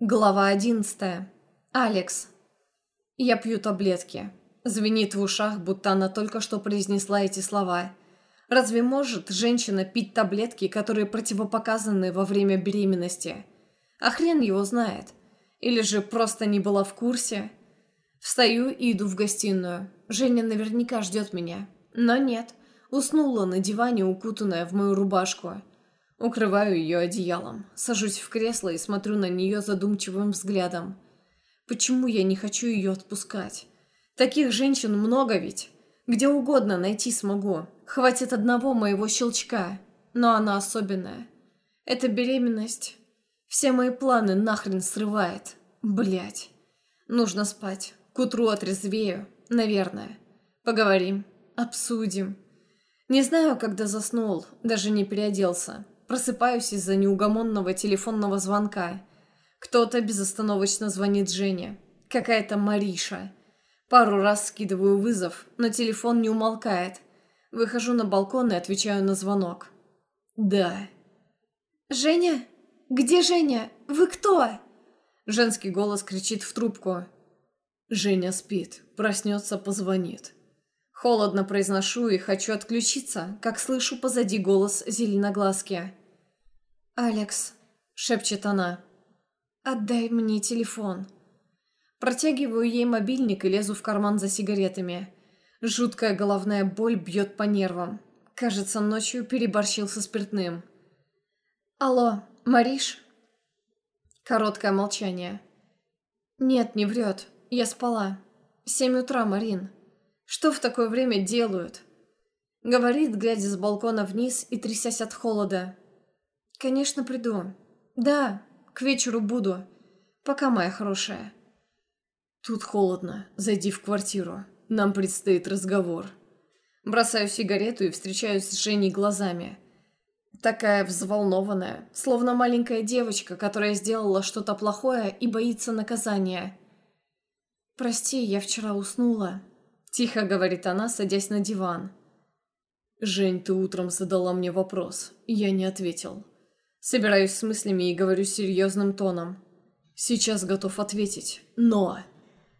Глава одиннадцатая. Алекс. Я пью таблетки. Звенит в ушах, будто она только что произнесла эти слова. Разве может женщина пить таблетки, которые противопоказаны во время беременности? А хрен его знает. Или же просто не была в курсе? Встаю и иду в гостиную. Женя наверняка ждет меня. Но нет. Уснула на диване, укутанная в мою рубашку. Укрываю ее одеялом, сажусь в кресло и смотрю на нее задумчивым взглядом. Почему я не хочу ее отпускать? Таких женщин много ведь. Где угодно найти смогу. Хватит одного моего щелчка. Но она особенная. Эта беременность... Все мои планы нахрен срывает. Блять. Нужно спать. К утру отрезвею. Наверное. Поговорим. Обсудим. Не знаю, когда заснул. Даже не переоделся. Просыпаюсь из-за неугомонного телефонного звонка. Кто-то безостановочно звонит Жене. Какая-то Мариша. Пару раз скидываю вызов, но телефон не умолкает. Выхожу на балкон и отвечаю на звонок. «Да». «Женя? Где Женя? Вы кто?» Женский голос кричит в трубку. Женя спит. Проснется, позвонит. Холодно произношу и хочу отключиться, как слышу позади голос зеленоглазки. «Алекс», — шепчет она, — «отдай мне телефон». Протягиваю ей мобильник и лезу в карман за сигаретами. Жуткая головная боль бьет по нервам. Кажется, ночью переборщил со спиртным. «Алло, Мариш?» Короткое молчание. «Нет, не врет. Я спала. Семь утра, Марин». Что в такое время делают?» Говорит, глядя с балкона вниз и трясясь от холода. «Конечно, приду. Да, к вечеру буду. Пока, моя хорошая». «Тут холодно. Зайди в квартиру. Нам предстоит разговор». Бросаю сигарету и встречаюсь с Женей глазами. Такая взволнованная, словно маленькая девочка, которая сделала что-то плохое и боится наказания. «Прости, я вчера уснула», Тихо говорит она, садясь на диван. «Жень, ты утром задала мне вопрос, я не ответил. Собираюсь с мыслями и говорю серьезным тоном. Сейчас готов ответить, но...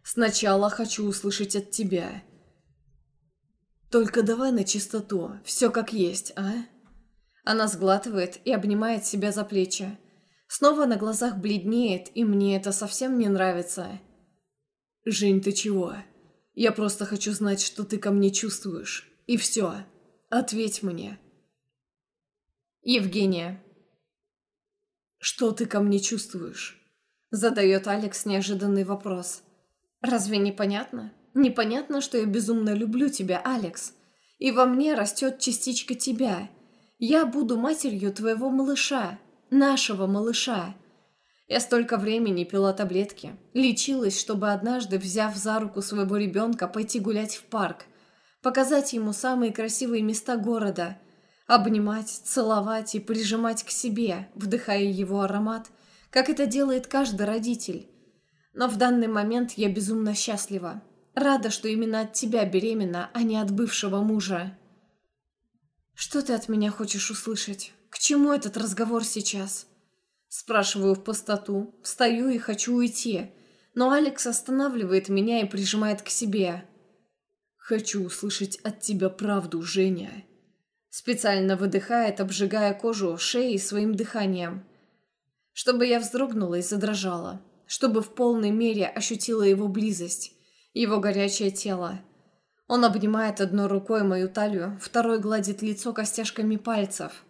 Сначала хочу услышать от тебя. Только давай на чистоту, все как есть, а?» Она сглатывает и обнимает себя за плечи. Снова на глазах бледнеет, и мне это совсем не нравится. «Жень, ты чего?» Я просто хочу знать, что ты ко мне чувствуешь. И все. Ответь мне. Евгения. Что ты ко мне чувствуешь? Задает Алекс неожиданный вопрос. Разве не понятно? Непонятно, что я безумно люблю тебя, Алекс. И во мне растет частичка тебя. Я буду матерью твоего малыша. Нашего малыша. Я столько времени пила таблетки, лечилась, чтобы однажды, взяв за руку своего ребенка, пойти гулять в парк, показать ему самые красивые места города, обнимать, целовать и прижимать к себе, вдыхая его аромат, как это делает каждый родитель. Но в данный момент я безумно счастлива. Рада, что именно от тебя беременна, а не от бывшего мужа. Что ты от меня хочешь услышать? К чему этот разговор сейчас?» Спрашиваю в пустоту, встаю и хочу уйти, но Алекс останавливает меня и прижимает к себе. «Хочу услышать от тебя правду, Женя». Специально выдыхает, обжигая кожу шеи своим дыханием. Чтобы я вздрогнула и задрожала. Чтобы в полной мере ощутила его близость, его горячее тело. Он обнимает одной рукой мою талию, второй гладит лицо костяшками пальцев.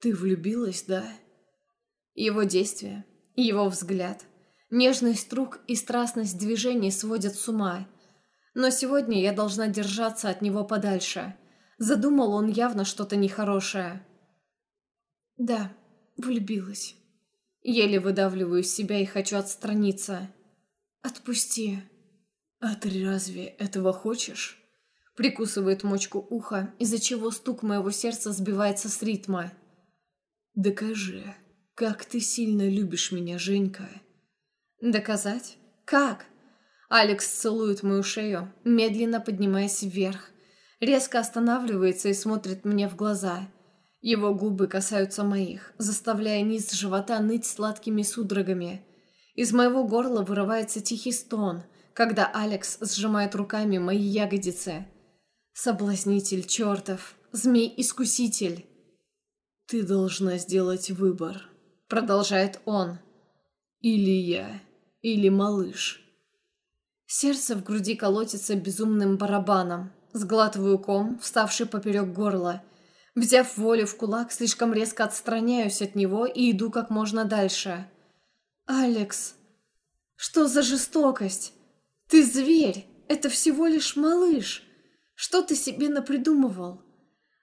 «Ты влюбилась, да?» Его действия, его взгляд, нежность рук и страстность движений сводят с ума. Но сегодня я должна держаться от него подальше. Задумал он явно что-то нехорошее. Да, влюбилась. Еле выдавливаю из себя и хочу отстраниться. Отпусти. А ты разве этого хочешь? Прикусывает мочку уха, из-за чего стук моего сердца сбивается с ритма. Докажи. «Как ты сильно любишь меня, Женька!» «Доказать? Как?» Алекс целует мою шею, медленно поднимаясь вверх. Резко останавливается и смотрит мне в глаза. Его губы касаются моих, заставляя низ живота ныть сладкими судорогами. Из моего горла вырывается тихий стон, когда Алекс сжимает руками мои ягодицы. Соблазнитель чертов, змей-искуситель. «Ты должна сделать выбор», — продолжает он. «Или я, или малыш». Сердце в груди колотится безумным барабаном. Сглатываю ком, вставший поперек горла. Взяв волю в кулак, слишком резко отстраняюсь от него и иду как можно дальше. «Алекс, что за жестокость? Ты зверь, это всего лишь малыш. Что ты себе напридумывал?»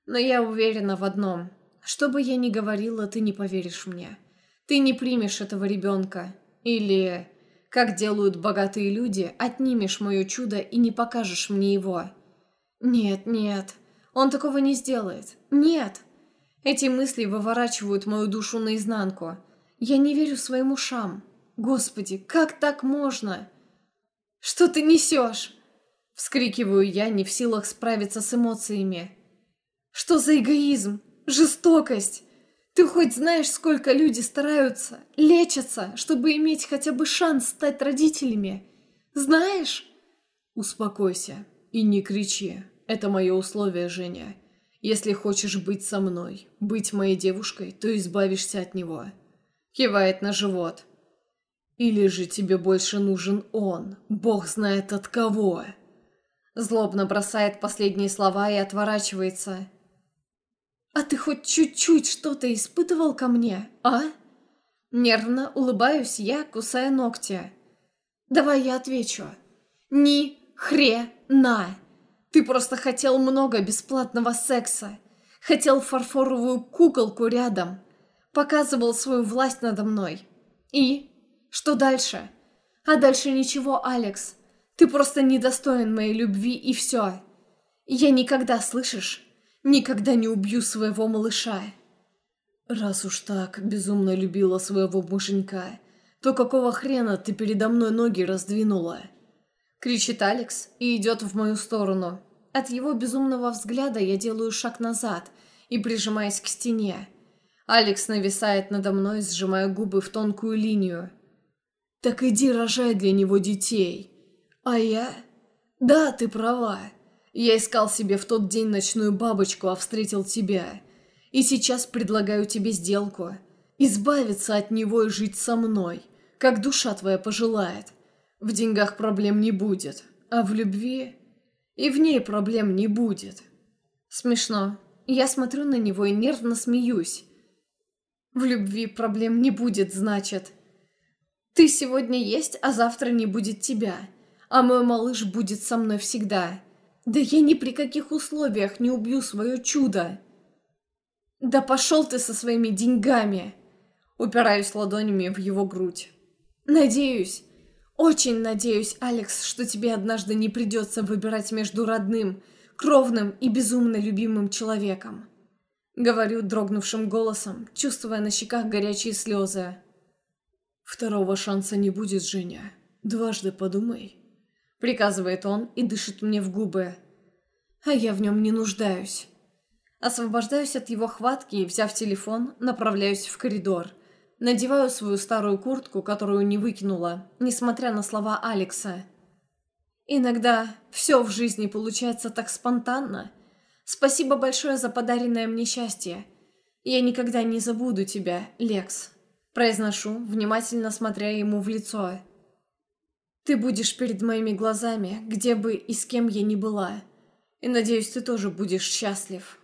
Но я уверена в одном. Что бы я ни говорила, ты не поверишь мне. Ты не примешь этого ребенка. Или, как делают богатые люди, отнимешь мое чудо и не покажешь мне его. Нет, нет, он такого не сделает. Нет. Эти мысли выворачивают мою душу наизнанку. Я не верю своим ушам. Господи, как так можно? Что ты несешь? Вскрикиваю я, не в силах справиться с эмоциями. Что за эгоизм? Жестокость? Ты хоть знаешь, сколько люди стараются, лечатся, чтобы иметь хотя бы шанс стать родителями? Знаешь? Успокойся и не кричи. Это мое условие, Женя. Если хочешь быть со мной, быть моей девушкой, то избавишься от него. Кивает на живот. Или же тебе больше нужен он, бог знает от кого. Злобно бросает последние слова и отворачивается. «А ты хоть чуть-чуть что-то испытывал ко мне, а?» Нервно улыбаюсь я, кусая ногти. «Давай я отвечу. Ни хрена. Ты просто хотел много бесплатного секса. Хотел фарфоровую куколку рядом. Показывал свою власть надо мной. И? Что дальше? А дальше ничего, Алекс. Ты просто недостоин моей любви и все. Я никогда, слышишь, Никогда не убью своего малыша. Раз уж так безумно любила своего муженька, то какого хрена ты передо мной ноги раздвинула? Кричит Алекс и идет в мою сторону. От его безумного взгляда я делаю шаг назад и прижимаясь к стене. Алекс нависает надо мной, сжимая губы в тонкую линию. «Так иди рожай для него детей. А я...» «Да, ты права. Я искал себе в тот день ночную бабочку, а встретил тебя. И сейчас предлагаю тебе сделку. Избавиться от него и жить со мной, как душа твоя пожелает. В деньгах проблем не будет, а в любви... И в ней проблем не будет. Смешно. Я смотрю на него и нервно смеюсь. В любви проблем не будет, значит. Ты сегодня есть, а завтра не будет тебя. А мой малыш будет со мной всегда. Да я ни при каких условиях не убью свое чудо. Да пошел ты со своими деньгами. Упираюсь ладонями в его грудь. Надеюсь, очень надеюсь, Алекс, что тебе однажды не придется выбирать между родным, кровным и безумно любимым человеком. Говорю дрогнувшим голосом, чувствуя на щеках горячие слезы. Второго шанса не будет, Женя. Дважды подумай приказывает он и дышит мне в губы. А я в нем не нуждаюсь. Освобождаюсь от его хватки и, взяв телефон, направляюсь в коридор. Надеваю свою старую куртку, которую не выкинула, несмотря на слова Алекса. Иногда все в жизни получается так спонтанно. Спасибо большое за подаренное мне счастье. Я никогда не забуду тебя, Лекс. Произношу, внимательно смотря ему в лицо. Ты будешь перед моими глазами, где бы и с кем я ни была. И надеюсь, ты тоже будешь счастлив.